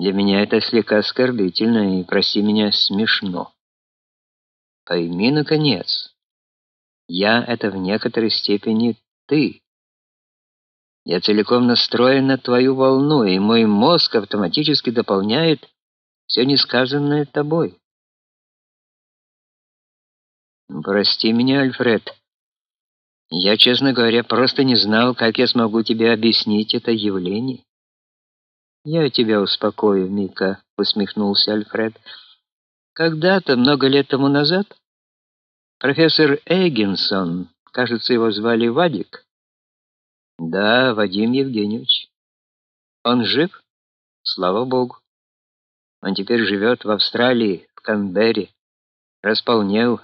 Для меня это слегка оскорбительно и, прости меня, смешно. Пойми, наконец, я — это в некоторой степени ты. Я целиком настроен на твою волну, и мой мозг автоматически дополняет все несказанное тобой. Прости меня, Альфред. Я, честно говоря, просто не знал, как я смогу тебе объяснить это явление. Я тебя успокою, Мика, усмехнулся Альфред. Когда-то, много лет тому назад, профессор Эггинсон, кажется, его звали Вадик. Да, Вадим Евгеньевич. Он жив? Слава богу. Он теперь живет в Австралии, в Канберре. Располнел,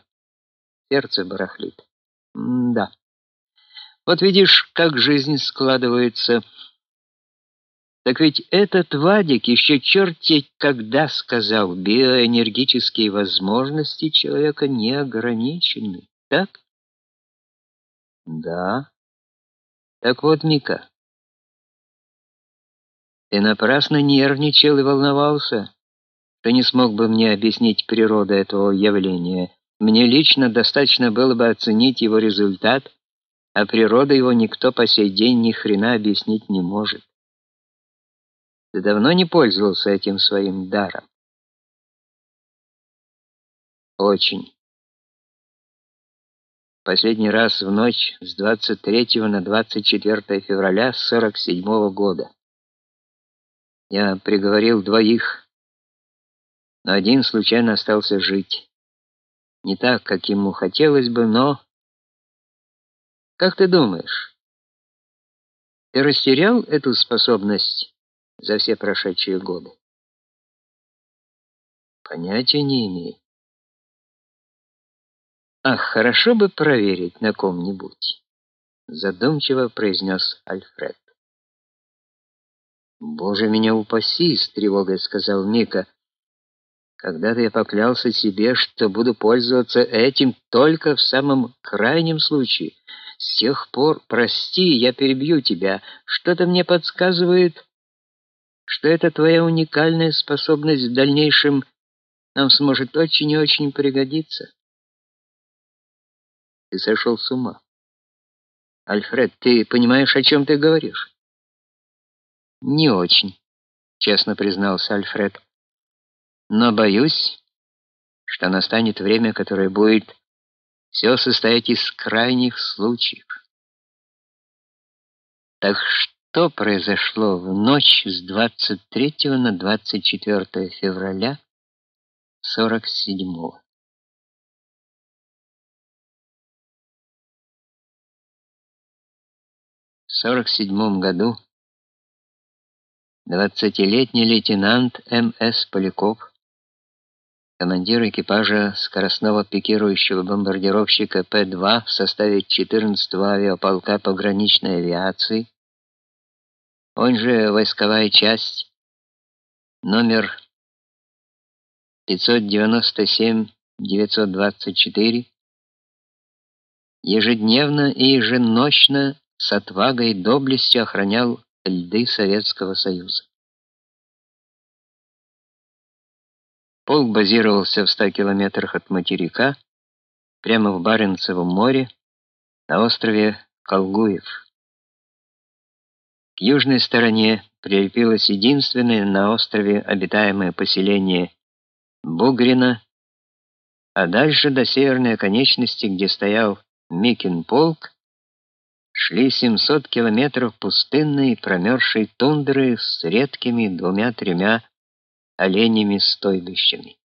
сердце барахлит. М да. Вот видишь, как жизнь складывается. Так ведь этот Вадик еще черти когда сказал, биоэнергические возможности человека не ограничены, так? Да. Так вот, Мика, ты напрасно нервничал и волновался. Ты не смог бы мне объяснить природу этого явления. Мне лично достаточно было бы оценить его результат, а природа его никто по сей день ни хрена объяснить не может. Ты давно не пользовался этим своим даром? Очень. Последний раз в ночь с 23 на 24 февраля 47 -го года. Я приговорил двоих, но один случайно остался жить. Не так, как ему хотелось бы, но Как ты думаешь, ты растерял эту способность за все прошедшие годы? Понятия не имею. Ах, хорошо бы проверить на ком-нибудь, задумчиво произнес Альфред. Боже меня упаси, с тревогой сказал Мика. Когда-то я поклялся себе, что буду пользоваться этим только в самом крайнем случае. С тех пор, прости, я перебью тебя. Что-то мне подсказывает, что эта твоя уникальная способность в дальнейшем нам сможет очень и очень пригодиться. Ты сошел с ума. Альфред, ты понимаешь, о чем ты говоришь? Не очень, честно признался Альфред. Но боюсь, что настанет время, которое будет все состоять из крайних случаев. Так что произошло в ночь с 23 на 24 февраля 47-го? В 47 году двадцатилетний лейтенант М.С. Поляков командир экипажа скоростного пикирующего бомбардировщика П-2 в составе 14-го авиаполка пограничной авиации, он же войсковая часть номер 597-924, ежедневно и еженочно с отвагой и доблестью охранял льды Советского Союза. Полк базировался в 100 километрах от материка, прямо в Баренцевом море, на острове Колгуев. К южной стороне прилепилось единственное на острове обитаемое поселение Бугрина, а дальше до северной оконечности, где стоял Микин полк, шли 700 километров пустынной промерзшей тундры с редкими двумя-тремя оленями стойбищами.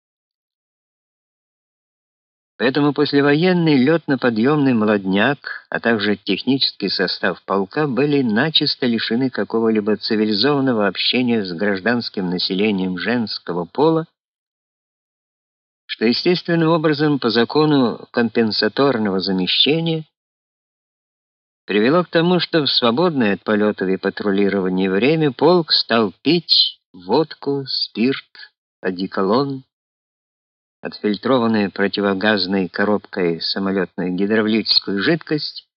Поэтому послевоенный летно-подъемный молодняк, а также технический состав полка были начисто лишены какого-либо цивилизованного общения с гражданским населением женского пола, что естественным образом по закону компенсаторного замещения привело к тому, что в свободное от полетов и патрулирования время полк стал пить водку, спирт, одеколон, отфильтрованную противогазной коробкой самолетную гидравлическую жидкость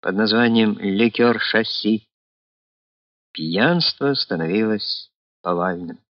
под названием ликер шасси. Пьянство становилось повальным.